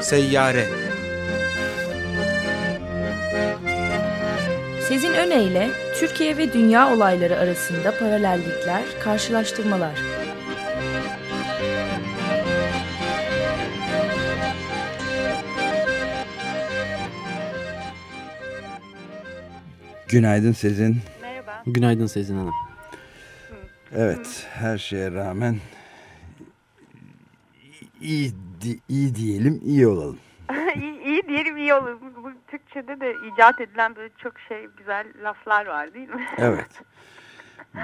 Seyyare Sezin Öne Türkiye ve dünya olayları arasında paralellikler, karşılaştırmalar. Günaydın Sezin. Merhaba. Günaydın Sezin Hanım. Evet, her şeye rağmen iyi, iyi diyelim, iyi olalım. İyi iyi diyelim iyi. Bu, bu Türkçe'de de icat edilen böyle çok şey güzel laflar var değil mi? Evet.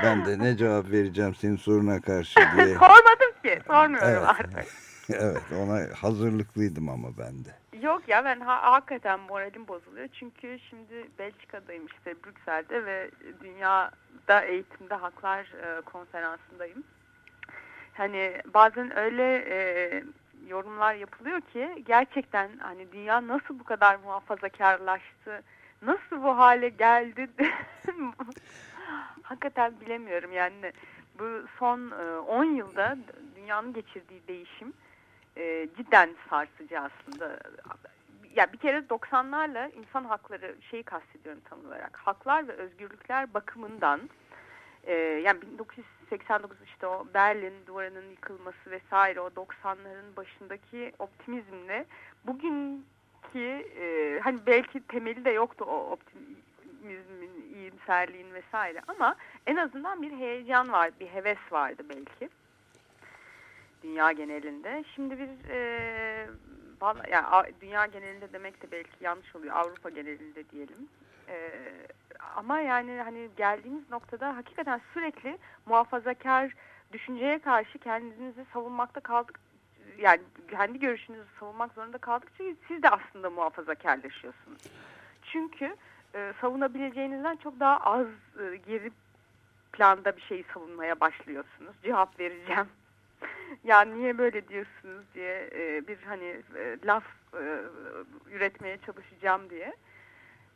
Ben de ne cevap vereceğim senin soruna karşı diye. Sormadım ki. Sormuyorum Evet. artık. evet, ona hazırlıklıydım ama ben de. Yok ya ben ha, hakikaten moralim bozuluyor. Çünkü şimdi Belçika'dayım işte Brüksel'de ve dünyada eğitimde haklar e, konferansındayım. Hani bazen öyle e, yorumlar yapılıyor ki gerçekten hani dünya nasıl bu kadar muhafazakarlaştı, nasıl bu hale geldi hakikaten bilemiyorum yani bu son e, 10 yılda dünyanın geçirdiği değişim e, cidden sarsıcı aslında. Ya bir kere 90'larla insan hakları şeyi kastediyorum tam olarak. Haklar ve özgürlükler bakımından e, yani 1989 işte o Berlin duvarının yıkılması vesaire o 90'ların başındaki optimizmle bugünkü e, hani belki temeli de yoktu o optimizmin, iyimserliğin vesaire ama en azından bir heyecan var, bir heves vardı belki dünya genelinde. Şimdi bir e, vallahi, yani dünya genelinde demek de belki yanlış oluyor. Avrupa genelinde diyelim. E, ama yani hani geldiğimiz noktada hakikaten sürekli muhafazakar düşünceye karşı kendinizi savunmakta kaldık. Yani kendi görüşünüzü savunmak zorunda kaldıkça siz de aslında muhafazakarlaşıyorsunuz. Çünkü e, savunabileceğinizden çok daha az e, geri planda bir şeyi savunmaya başlıyorsunuz. Cevap vereceğim ya niye böyle diyorsunuz diye e, bir hani e, laf e, üretmeye çalışacağım diye.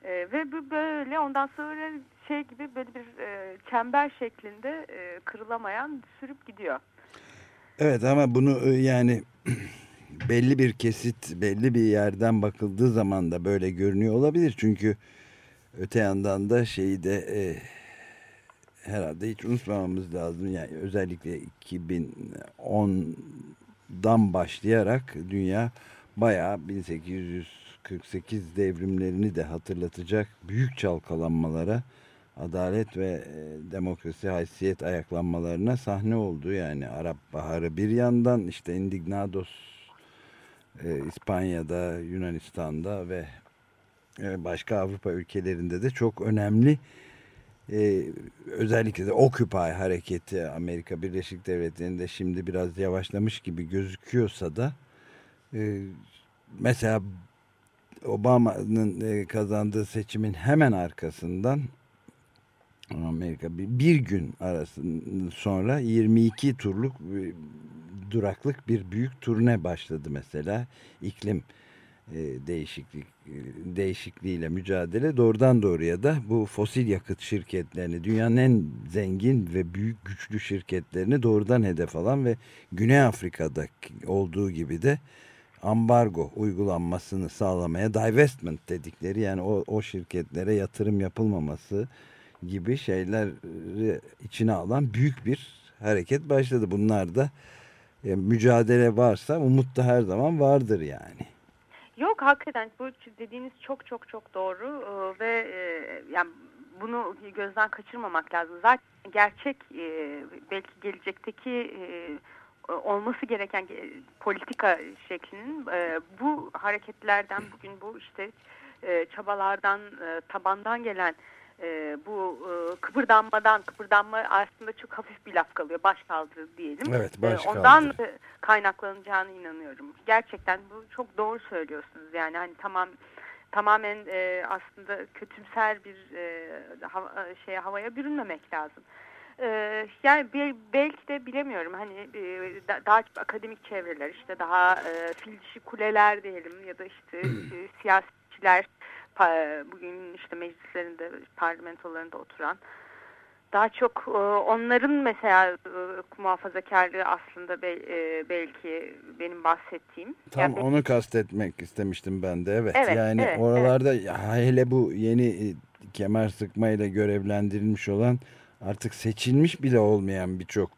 E, ve bu böyle ondan sonra şey gibi böyle bir e, çember şeklinde e, kırılamayan sürüp gidiyor. Evet ama bunu e, yani belli bir kesit belli bir yerden bakıldığı zaman da böyle görünüyor olabilir. Çünkü öte yandan da şeyi de e, herhalde hiç unutmamamız lazım. Yani özellikle 2010'dan başlayarak dünya bayağı 1848 devrimlerini de hatırlatacak büyük çalkalanmalara, adalet ve e, demokrasi haysiyet ayaklanmalarına sahne oldu. Yani Arap Baharı bir yandan işte Indignados e, İspanya'da, Yunanistan'da ve e, başka Avrupa ülkelerinde de çok önemli ee, özellikle de Occupy hareketi Amerika Birleşik Devletleri'nde şimdi biraz yavaşlamış gibi gözüküyorsa da e, mesela Obama'nın e, kazandığı seçimin hemen arkasından Amerika bir, gün arasında sonra 22 turluk e, duraklık bir büyük turne başladı mesela. İklim e, değişiklik değişikliğiyle mücadele. Doğrudan doğruya da bu fosil yakıt şirketlerini dünyanın en zengin ve büyük güçlü şirketlerini doğrudan hedef alan ve Güney Afrika'da olduğu gibi de ambargo uygulanmasını sağlamaya divestment dedikleri yani o, o şirketlere yatırım yapılmaması gibi şeyler içine alan büyük bir hareket başladı. Bunlar da e, mücadele varsa umut da her zaman vardır yani. Yok hakikaten bu dediğiniz çok çok çok doğru ee, ve e, yani bunu gözden kaçırmamak lazım. Zaten gerçek e, belki gelecekteki e, olması gereken politika şeklinin bu hareketlerden bugün bu işte çabalardan tabandan gelen e, bu e, kıpırdanmadan kıpırdanma aslında çok hafif bir laf kalıyor baş kaldırı diyelim. Evet baş e, ondan kaynaklanacağına inanıyorum. Gerçekten bu çok doğru söylüyorsunuz yani hani tamam tamamen e, aslında kötümser bir e, hava, e, şeye havaya bürünmemek lazım. Ee, yani belki de bilemiyorum hani e, daha çok akademik çevreler işte daha e, fil dişi kuleler diyelim ya da işte e, siyasetçiler bugün işte meclislerinde, parlamentolarında oturan daha çok e, onların mesela e, muhafazakarlığı aslında belki benim bahsettiğim. Tam yani onu kastetmek istemiştim ben de evet. evet yani evet, oralarda evet. hele bu yeni kemer sıkmayla görevlendirilmiş olan artık seçilmiş bile olmayan birçok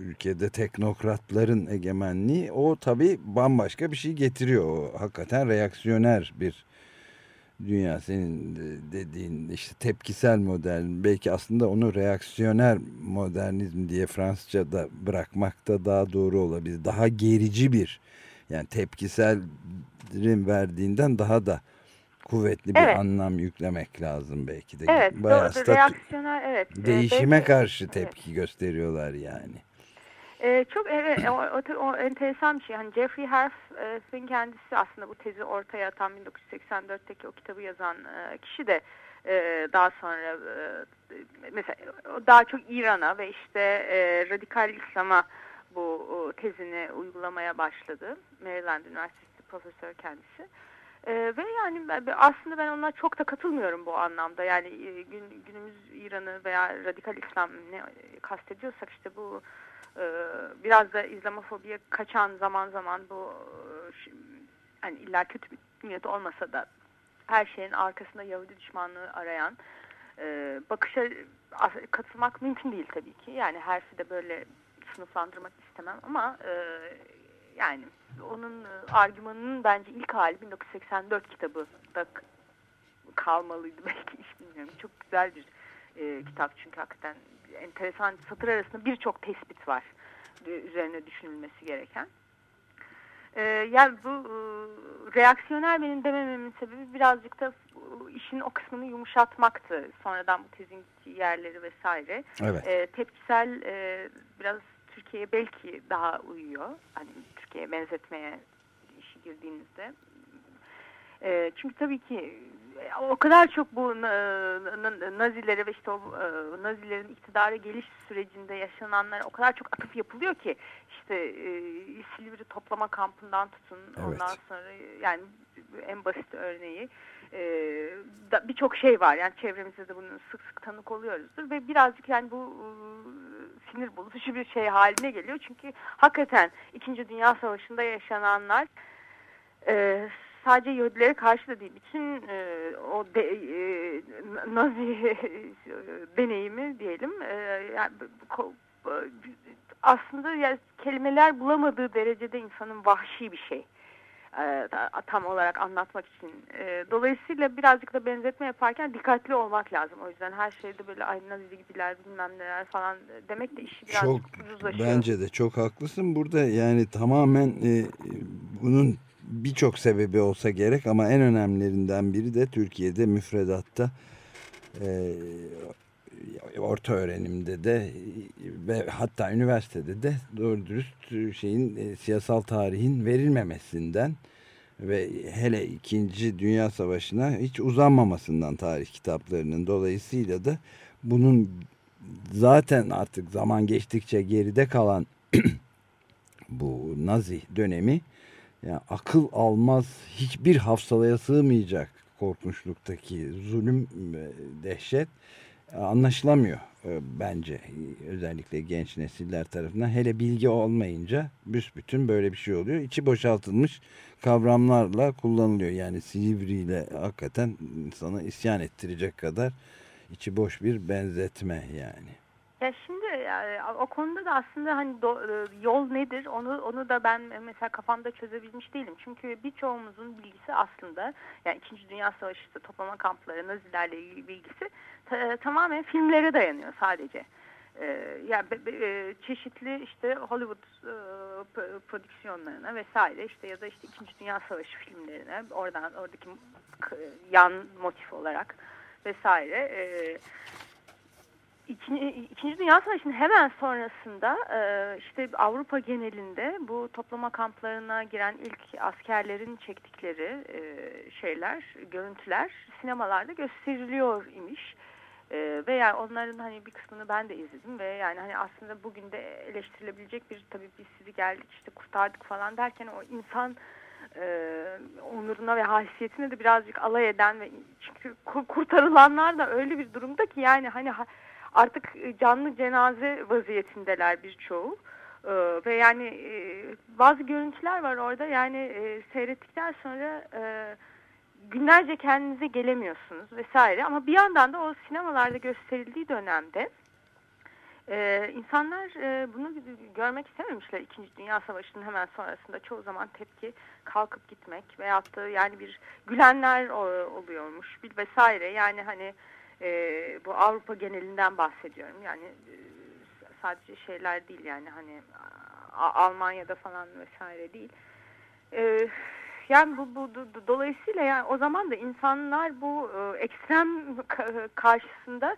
ülkede teknokratların egemenliği o tabi bambaşka bir şey getiriyor. O hakikaten reaksiyoner bir dünya senin dediğin işte tepkisel model belki aslında onu reaksiyoner modernizm diye Fransızca'da bırakmak da daha doğru olabilir. Daha gerici bir yani tepkiselin verdiğinden daha da kuvvetli bir evet. anlam yüklemek lazım belki de. Evet Bayağı doğru, reaksiyoner evet. Değişime belki, karşı tepki evet. gösteriyorlar yani. Ee, çok evet o, o, o enteresan bir şey. Hani Jeffrey Harf'in kendisi aslında bu tezi ortaya atan 1984'teki o kitabı yazan e, kişi de e, daha sonra e, mesela daha çok İran'a ve işte e, radikal İslam'a bu o, tezini uygulamaya başladı. Maryland Üniversitesi profesör kendisi. Ee, ve yani aslında ben ona çok da katılmıyorum bu anlamda. Yani gün, günümüz İran'ı veya radikal İslam ne kastediyorsak işte bu biraz da İslamofobiye kaçan zaman zaman bu hani illa kötü bir niyet olmasa da her şeyin arkasında Yahudi düşmanlığı arayan bakışa katılmak mümkün değil tabii ki. Yani herfi de böyle sınıflandırmak istemem ama yani onun argümanının bence ilk hali 1984 kitabı da kalmalıydı belki hiç bilmiyorum. Çok güzel bir e, kitap çünkü hakikaten enteresan satır arasında birçok tespit var üzerine düşünülmesi gereken. Ee, yani bu e, reaksiyoner benim demememin sebebi birazcık da e, işin o kısmını yumuşatmaktı. Sonradan bu tezin yerleri vesaire. Evet. Ee, tepkisel e, biraz Türkiye'ye belki daha uyuyor. Hani Türkiye'ye benzetmeye işi girdiğinizde. E, çünkü tabii ki o kadar çok bu Nazilere ve işte o Nazilerin iktidara geliş sürecinde yaşananlara o kadar çok atıf yapılıyor ki işte e, Silivri toplama kampından tutun evet. ondan sonra yani en basit örneği e, birçok şey var yani çevremizde de bunun sık sık tanık oluyoruzdur ve birazcık yani bu e, sinir bozucu bir şey haline geliyor çünkü hakikaten 2. Dünya Savaşı'nda yaşananlar e, sadece Yahudilere karşı da değil, bütün e, o de, e, Nazi deneyimi diyelim, e, yani, aslında yani kelimeler bulamadığı derecede insanın vahşi bir şey. E, tam olarak anlatmak için. E, dolayısıyla birazcık da benzetme yaparken dikkatli olmak lazım. O yüzden her şeyde böyle Nazi gibiler bilmem neler falan demek de işi biraz çok, ucuzlaşıyor. Bence de çok haklısın. Burada yani tamamen e, bunun birçok sebebi olsa gerek ama en önemlilerinden biri de Türkiye'de müfredatta e, orta öğrenimde de ve hatta üniversitede de doğru dürüst şeyin e, siyasal tarihin verilmemesinden ve hele 2. Dünya Savaşı'na hiç uzanmamasından tarih kitaplarının dolayısıyla da bunun zaten artık zaman geçtikçe geride kalan bu Nazi dönemi yani akıl almaz hiçbir hafsalaya sığmayacak korkunçluktaki zulüm dehşet anlaşılamıyor e, bence özellikle genç nesiller tarafından. Hele bilgi olmayınca büsbütün böyle bir şey oluyor. İçi boşaltılmış kavramlarla kullanılıyor. Yani Silivri'yle hakikaten sana isyan ettirecek kadar içi boş bir benzetme yani. Ya şimdi yani, o konuda da aslında hani do, yol nedir onu onu da ben mesela kafamda çözebilmiş değilim. Çünkü birçoğumuzun bilgisi aslında yani 2. Dünya Savaşı toplama kampları Nazilerle ilgili bilgisi ta, tamamen filmlere dayanıyor sadece. Ee, yani be, be, çeşitli işte Hollywood e, prodüksiyonlarına vesaire işte ya da işte 2. Dünya Savaşı filmlerine oradan oradaki yan motif olarak vesaire eee İkinci, İkinci Dünya Savaşı'nın hemen sonrasında e, işte Avrupa genelinde bu toplama kamplarına giren ilk askerlerin çektikleri e, şeyler, görüntüler sinemalarda gösteriliyor imiş. E, ve yani onların hani bir kısmını ben de izledim ve yani hani aslında bugün de eleştirilebilecek bir tabii biz sizi geldik işte kurtardık falan derken o insan e, onuruna ve haysiyetine de birazcık alay eden ve çünkü kurtarılanlar da öyle bir durumda ki yani hani artık canlı cenaze vaziyetindeler birçoğu. E, ve yani e, bazı görüntüler var orada yani e, seyrettikten sonra e, günlerce kendinize gelemiyorsunuz vesaire. Ama bir yandan da o sinemalarda gösterildiği dönemde ee, insanlar e, bunu görmek istememişler. İkinci Dünya Savaşı'nın hemen sonrasında çoğu zaman tepki kalkıp gitmek veyahut da yani bir gülenler oluyormuş bir vesaire. Yani hani e, bu Avrupa genelinden bahsediyorum. Yani e, sadece şeyler değil yani hani Almanya'da falan vesaire değil. E, yani bu, bu dolayısıyla yani o zaman da insanlar bu ekstrem karşısında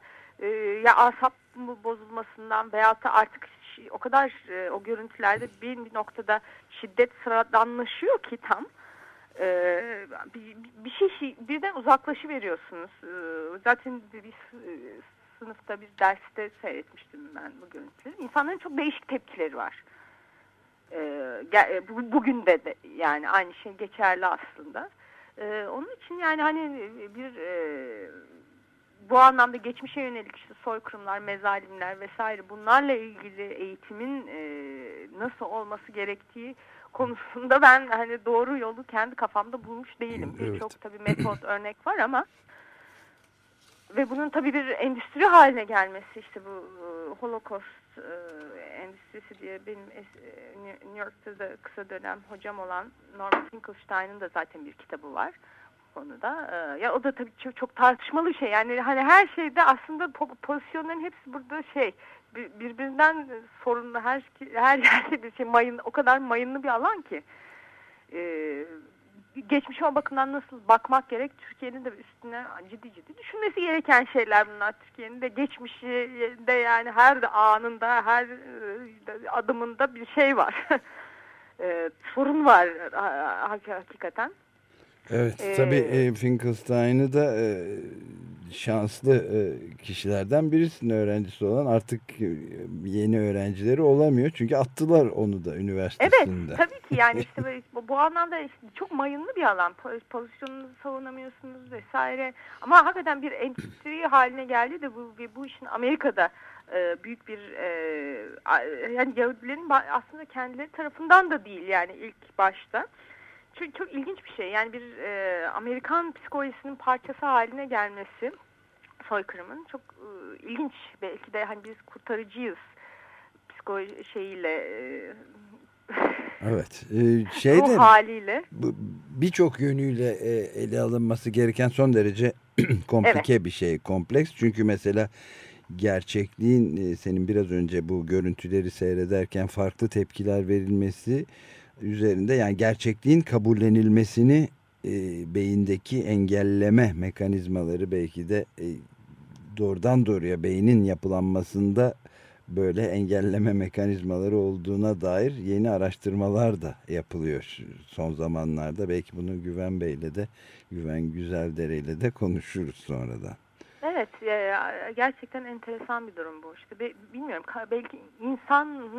ya asap bozulmasından veyahut da artık o kadar o görüntülerde bir noktada şiddet sıradanlaşıyor ki tam e, bir, bir şey birden uzaklışı veriyorsunuz. E, zaten bir, bir sınıfta bir derste seyretmiştim ben bu görüntüleri. İnsanların çok değişik tepkileri var. E, e bugün de, de yani aynı şey geçerli aslında. E, onun için yani hani bir e, bu anlamda geçmişe yönelik işte soykırımlar, mezalimler vesaire bunlarla ilgili eğitimin e, nasıl olması gerektiği konusunda ben hani doğru yolu kendi kafamda bulmuş değilim. Evet. Birçok tabii metot örnek var ama ve bunun tabii bir endüstri haline gelmesi işte bu e, Holocaust e, endüstrisi diye benim e, New York'ta da kısa dönem hocam olan Norman Finkelstein'ın da zaten bir kitabı var konuda. Ya o da tabii çok, çok tartışmalı şey. Yani hani her şeyde aslında pozisyonların hepsi burada şey birbirinden sorunlu her her yerde bir şey mayın o kadar mayınlı bir alan ki. Ee, geçmiş o bakımdan nasıl bakmak gerek Türkiye'nin de üstüne ciddi ciddi düşünmesi gereken şeyler bunlar Türkiye'nin de geçmişinde yani her anında her e, adımında bir şey var e, sorun var hakikaten Evet ee, tabii e, Finkelstein'ı da e, şanslı e, kişilerden birisinin öğrencisi olan artık e, yeni öğrencileri olamıyor. Çünkü attılar onu da üniversitesinde. Evet tabii ki yani işte böyle, bu, anlamda işte çok mayınlı bir alan. Pozisyonunuzu savunamıyorsunuz vesaire. Ama hakikaten bir endüstri haline geldi de bu, bu işin Amerika'da e, büyük bir yani Yahudilerin aslında kendileri tarafından da değil yani ilk başta çok, çok ilginç bir şey. Yani bir e, Amerikan psikolojisinin parçası haline gelmesi soykırımın çok e, ilginç. Belki de hani biz kurtarıcıyız psikoloji şeyiyle e, Evet. E, şey de haliyle birçok yönüyle e, ele alınması gereken son derece komplike evet. bir şey, kompleks. Çünkü mesela gerçekliğin e, senin biraz önce bu görüntüleri seyrederken farklı tepkiler verilmesi üzerinde yani gerçekliğin kabullenilmesini e, beyindeki engelleme mekanizmaları belki de e, doğrudan doğruya beynin yapılanmasında böyle engelleme mekanizmaları olduğuna dair yeni araştırmalar da yapılıyor son zamanlarda. Belki bunu Güven Bey'le de Güven Güzeldere ile de konuşuruz sonradan. Evet gerçekten enteresan bir durum bu. İşte bilmiyorum belki insanın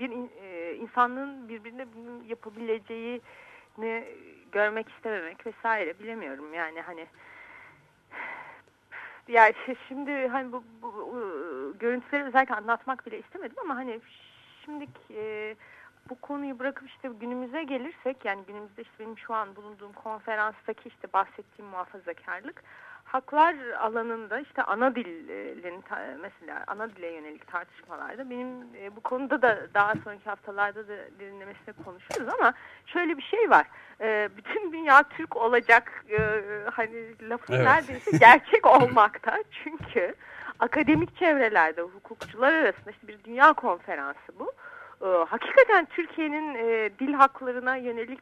bir e, insanlığın birbirine bunu yapabileceğini görmek istememek vesaire bilemiyorum. Yani hani yani şimdi hani bu, bu, bu görüntüleri özellikle anlatmak bile istemedim ama hani şimdi e, bu konuyu bırakıp işte günümüze gelirsek yani günümüzde işte benim şu an bulunduğum konferanstaki işte bahsettiğim muhafazakarlık haklar alanında işte ana dilin mesela ana dile yönelik tartışmalarda benim e, bu konuda da daha sonraki haftalarda da derinlemesine konuşuruz ama şöyle bir şey var. E, bütün dünya Türk olacak e, hani lafı evet. neredeyse gerçek olmakta. Çünkü akademik çevrelerde hukukçular arasında işte bir dünya konferansı bu. hakikaten Türkiye'nin dil haklarına yönelik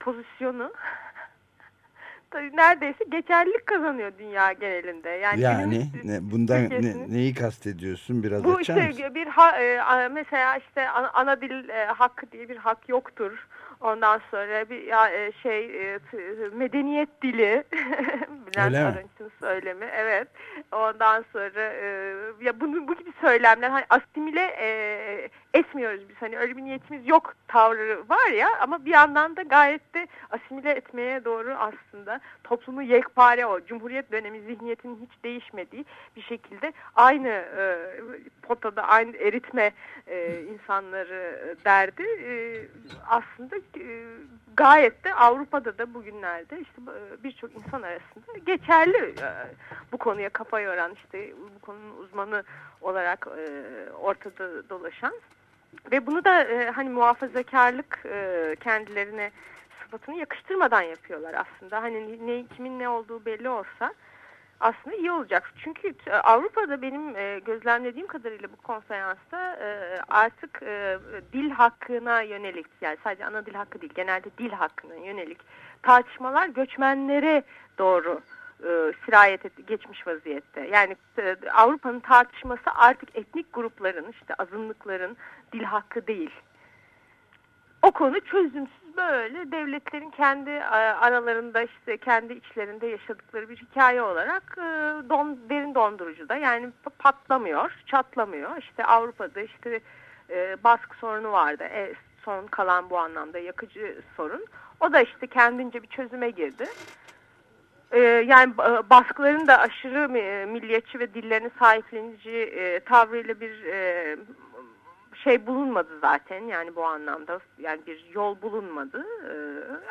pozisyonu neredeyse geçerlilik kazanıyor dünya genelinde. Yani, yani ne, bundan ne, neyi kastediyorsun biraz Bu işte misin? bir ha, e, mesela işte ana, ana dil e, hakkı diye bir hak yoktur. Ondan sonra bir ya, e, şey e, medeniyet dili Bülent Arınç'ın söylemi evet. Ondan sonra e, ya bunu bu gibi söylemler hani asimile e, etmiyoruz biz. Hani öyle bir niyetimiz yok tavrı var ya ama bir yandan da gayet de asimile etmeye doğru aslında toplumu yekpare o. Cumhuriyet dönemi zihniyetinin hiç değişmediği bir şekilde aynı e, potada aynı eritme e, insanları derdi. E, aslında e, gayet de Avrupa'da da bugünlerde işte e, birçok insan arasında geçerli e, bu konuya kafa yoran işte bu konunun uzmanı olarak e, ortada dolaşan ve bunu da e, hani muhafazakarlık e, kendilerine sıfatını yakıştırmadan yapıyorlar aslında. Hani ne, kimin ne olduğu belli olsa aslında iyi olacak. Çünkü e, Avrupa'da benim e, gözlemlediğim kadarıyla bu konferansta e, artık e, dil hakkına yönelik yani sadece ana dil hakkı değil genelde dil hakkına yönelik tartışmalar göçmenlere doğru e, sirayet etti, geçmiş vaziyette. Yani e, Avrupa'nın tartışması artık etnik grupların, işte azınlıkların dil hakkı değil. O konu çözümsüz böyle devletlerin kendi e, aralarında işte kendi içlerinde yaşadıkları bir hikaye olarak don, derin dondurucuda yani patlamıyor, çatlamıyor. İşte Avrupa'da işte e, baskı sorunu vardı. E, son kalan bu anlamda yakıcı sorun. O da işte kendince bir çözüme girdi. Ee, yani e, baskıların da aşırı milliyetçi ve dillerini sahiplenici e, tavrıyla bir e, şey bulunmadı zaten yani bu anlamda yani bir yol bulunmadı. Ee,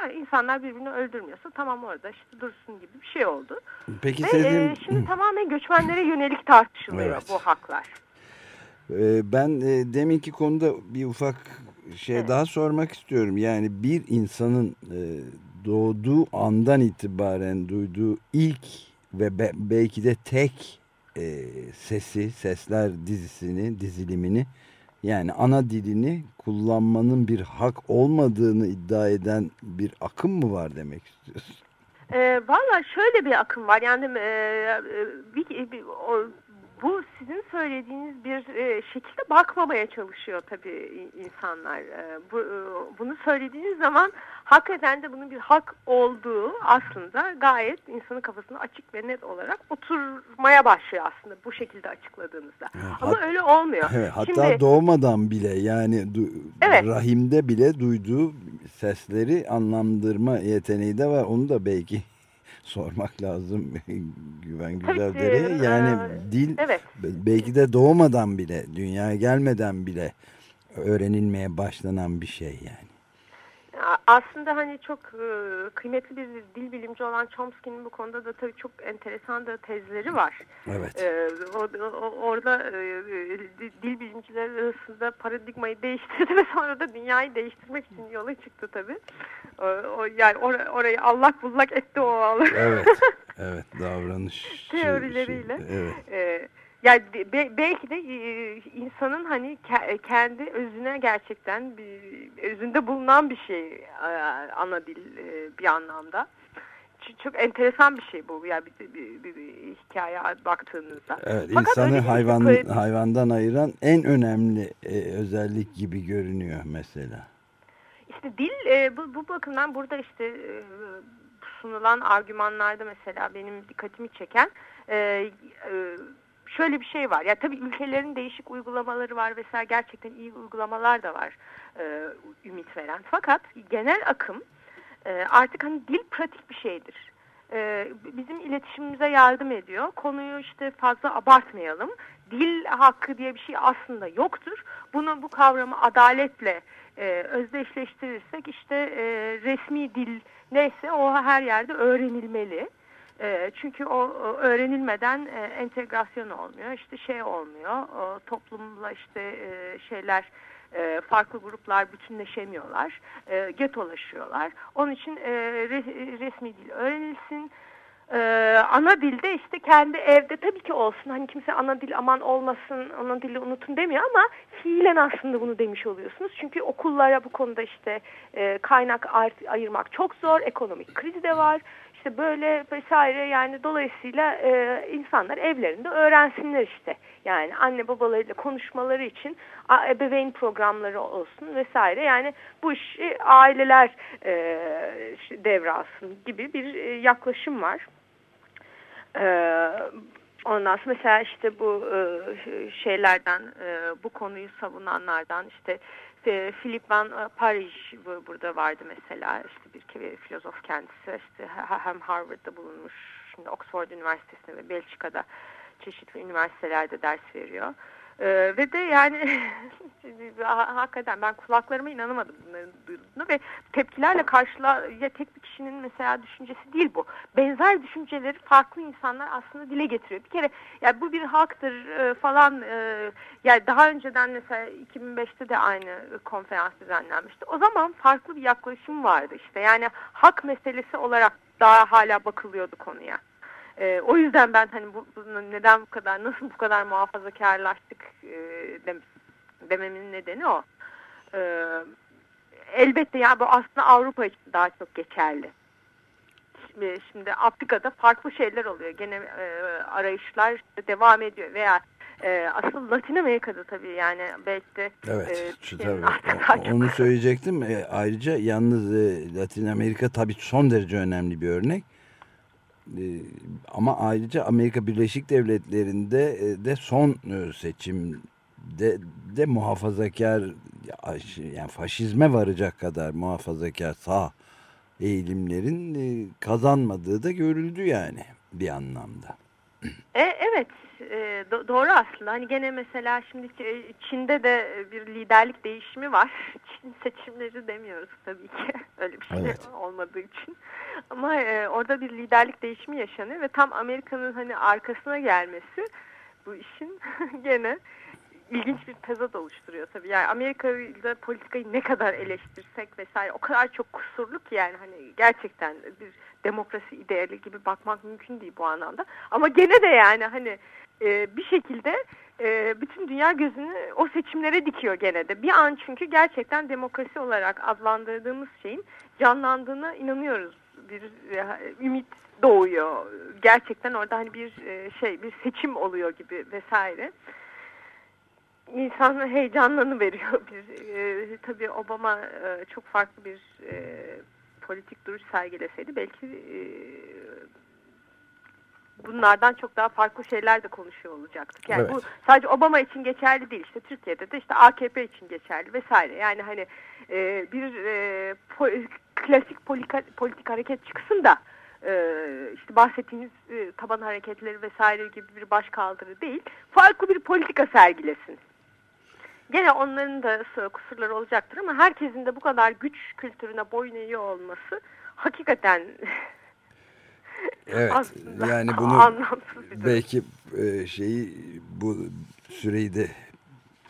yani insanlar birbirini öldürmüyorsa tamam orada işte dursun gibi bir şey oldu. Peki Ve e, şimdi tamamen göçmenlere yönelik tartışılıyor evet. bu haklar. Ee, ben e, deminki konuda bir ufak şey evet. daha sormak istiyorum. Yani bir insanın e, doğduğu andan itibaren duyduğu ilk ve be, belki de tek e, sesi, sesler dizisini, dizilimini yani ana dilini kullanmanın bir hak olmadığını iddia eden bir akım mı var demek istiyorsun? E, Valla şöyle bir akım var. Yani e, e bir, bir, o, bu sizin söylediğiniz bir e, şekilde bakmamaya çalışıyor tabii insanlar. E, bu, e, bunu söylediğiniz zaman hakikaten de bunun bir hak olduğu aslında gayet insanın kafasına açık ve net olarak oturmaya başlıyor aslında bu şekilde açıkladığınızda. Evet, Ama öyle olmuyor. Evet, hatta Şimdi, doğmadan bile yani evet. rahimde bile duyduğu sesleri anlamdırma yeteneği de var. Onu da belki sormak lazım Güven Güzeldere'ye. Yani e, dil evet. belki de doğmadan bile, dünyaya gelmeden bile öğrenilmeye başlanan bir şey yani. Aslında hani çok e, kıymetli bir dil bilimci olan Chomsky'nin bu konuda da tabii çok enteresan da tezleri var. Evet. O, orada e, dil bilimciler arasında paradigmayı değiştirdi ve sonra da dünyayı değiştirmek için yola çıktı tabii. Yani or, orayı allak bullak etti o. Evet. Evet davranış teorileriyle. Şey, evet. Ee, yani be, belki de e, insanın hani ke, kendi özüne gerçekten bir, özünde bulunan bir şey e, ana dil e, bir anlamda. Çok enteresan bir şey bu yani bir, bir, bir, bir hikaye baktığınızda. Evet, Fakat insanı hayvan pratik... hayvandan ayıran en önemli e, özellik gibi görünüyor mesela. İşte dil e, bu, bu bakımdan burada işte e, sunulan argümanlarda mesela benim dikkatimi çeken e, e, şöyle bir şey var. Ya tabii ülkelerin değişik uygulamaları var vesaire gerçekten iyi uygulamalar da var e, ümit veren. Fakat genel akım e, artık hani dil pratik bir şeydir. E, bizim iletişimimize yardım ediyor. Konuyu işte fazla abartmayalım. Dil hakkı diye bir şey aslında yoktur. Bunu bu kavramı adaletle e, özdeşleştirirsek işte e, resmi dil neyse o her yerde öğrenilmeli. E, çünkü o, öğrenilmeden e, entegrasyon olmuyor, işte şey olmuyor, toplumla işte e, şeyler e, farklı gruplar bütünleşemiyorlar, getolaşıyorlar. Onun için re, resmi dil öğrenilsin. Ee, ana dilde işte kendi evde tabii ki olsun hani kimse ana dil aman olmasın ana dili unutun demiyor ama fiilen aslında bunu demiş oluyorsunuz. Çünkü okullara bu konuda işte e, kaynak ayırmak çok zor ekonomik kriz de var işte böyle vesaire yani dolayısıyla e, insanlar evlerinde öğrensinler işte. Yani anne babalarıyla konuşmaları için ebeveyn programları olsun vesaire. Yani bu işi aileler e, devralsın gibi bir e, yaklaşım var. E, Ondan sonra mesela işte bu e, şeylerden e, bu konuyu savunanlardan işte e, Philip Van Parijs burada vardı mesela işte bir filozof kendisi işte hem Harvard'da bulunmuş şimdi Oxford Üniversitesi'nde ve Belçika'da çeşitli üniversitelerde ders veriyor. Ee, ve de yani hakikaten ben kulaklarıma inanamadım bunların ve tepkilerle karşıla ya tek bir kişinin mesela düşüncesi değil bu. Benzer düşünceleri farklı insanlar aslında dile getiriyor. Bir kere yani bu bir haktır e, falan e, yani daha önceden mesela 2005'te de aynı konferans düzenlenmişti. O zaman farklı bir yaklaşım vardı işte yani hak meselesi olarak daha hala bakılıyordu konuya. E, o yüzden ben hani bu, bu neden bu kadar nasıl bu kadar muhafazakarlaştık e, dem, dememin nedeni o. E, elbette ya bu aslında Avrupa için daha çok geçerli. Şimdi, şimdi Afrika'da farklı şeyler oluyor. Gene e, arayışlar devam ediyor veya e, asıl Latin Amerika'da tabii yani belki de evet, e, tabii. onu söyleyecektim. E, ayrıca yalnız e, Latin Amerika tabii son derece önemli bir örnek. Ee, ama ayrıca Amerika Birleşik Devletleri'nde e, de son e, seçimde de muhafazakar yani faşizme varacak kadar muhafazakar sağ eğilimlerin e, kazanmadığı da görüldü yani bir anlamda. E, evet e, do doğru aslında. Hani gene mesela şimdi Çin'de de bir liderlik değişimi var. Çin seçimleri demiyoruz tabii ki. Öyle bir şey evet. olmadığı için. Ama e, orada bir liderlik değişimi yaşanıyor ve tam Amerika'nın hani arkasına gelmesi bu işin gene ilginç bir tezat oluşturuyor tabii. Yani Amerika'da politikayı ne kadar eleştirsek vesaire o kadar çok kusurlu ki yani hani gerçekten bir demokrasi ideali gibi bakmak mümkün değil bu anlamda. Ama gene de yani hani e, bir şekilde e, bütün dünya gözünü o seçimlere dikiyor gene de. Bir an çünkü gerçekten demokrasi olarak adlandırdığımız şeyin canlandığına inanıyoruz. Bir e, ümit doğuyor. Gerçekten orada hani bir e, şey bir seçim oluyor gibi vesaire. İnsan heyecanlanı veriyor. Bir, e, tabii Obama e, çok farklı bir e, politik duruş sergileseydi belki e, bunlardan çok daha farklı şeyler de konuşuyor olacaktık. Yani evet. bu sadece Obama için geçerli değil. İşte Türkiye'de de işte AKP için geçerli vesaire. Yani hani e, bir e, po klasik politika, politik hareket çıksın da e, işte bahsettiğiniz e, taban hareketleri vesaire gibi bir baş kaldırı değil. Farklı bir politika sergilesin. Gene onların da kusurları olacaktır ama herkesin de bu kadar güç kültürüne boyun eğiyor olması hakikaten Evet yani bunu belki e, şeyi bu süreyi de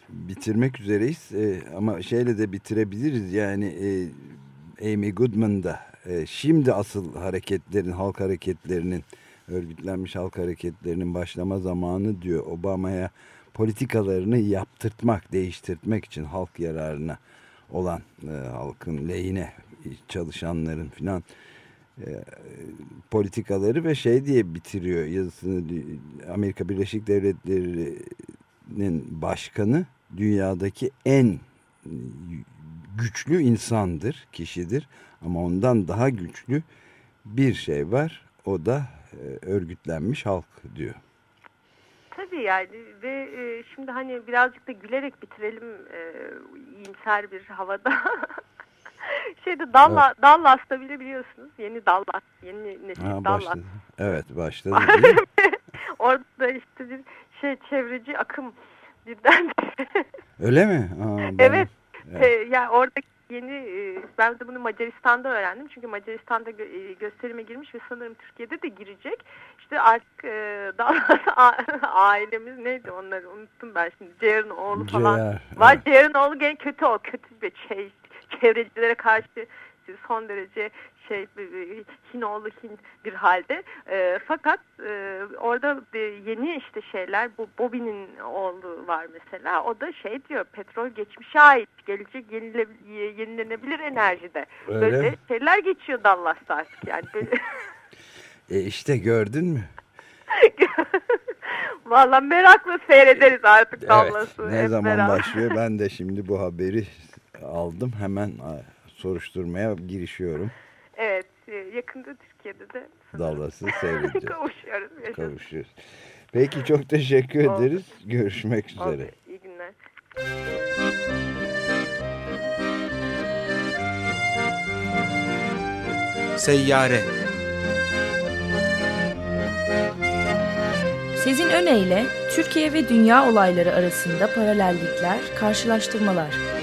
bitirmek üzereyiz. E, ama şeyle de bitirebiliriz. Yani e, Amy Goodman da e, şimdi asıl hareketlerin halk hareketlerinin örgütlenmiş halk hareketlerinin başlama zamanı diyor. Obama'ya politikalarını yaptırtmak değiştirtmek için halk yararına olan e, halkın lehine çalışanların filan e, politikaları ve şey diye bitiriyor yazısını Amerika Birleşik Devletleri'nin başkanı dünyadaki en güçlü insandır, kişidir ama ondan daha güçlü bir şey var o da e, örgütlenmiş halk diyor. Tabii yani ve e, şimdi hani birazcık da gülerek bitirelim e, iyimser bir havada. Şeyde Dallas, evet. Dallas'ta bile biliyorsunuz yeni Dallas, yeni nesil ha, Dallas. Başladı. Evet başladı. Orada işte bir şey çevreci akım birden. Öyle mi? Aa, ben... Evet. evet. E, yani oradaki yeni e, ben de bunu Macaristan'da öğrendim. Çünkü Macaristan'da e, gösterime girmiş ve sanırım Türkiye'de de girecek. İşte artık e, ailemiz neydi onları unuttum ben şimdi. Ciğer'in oğlu falan. Ciğer, var. Evet. Ciğer'in oğlu gene kötü o. Kötü bir şey çevrecilere karşı son derece şey Hinoğlu Hin bir halde. E, fakat e, orada yeni işte şeyler bu Bobby'nin oğlu var mesela. O da şey diyor petrol geçmişe ait gelecek yenile, yenilenebilir enerjide. Öyle. Böyle şeyler geçiyor Dallas'ta artık yani. E işte gördün mü? Valla merakla seyrederiz artık Dallas'ı. Evet, ne zaman merak. başlıyor ben de şimdi bu haberi aldım. Hemen soruşturmaya girişiyorum. Evet, e, yakında Türkiye'de de Dallas'ı seyredeceğiz. Kavuşuyoruz. Kavuşuyoruz. Peki çok teşekkür ederiz. Görüşmek üzere. Oldu. İyi günler. Seyyare Sezin Öne Türkiye ve dünya olayları arasında paralellikler, karşılaştırmalar.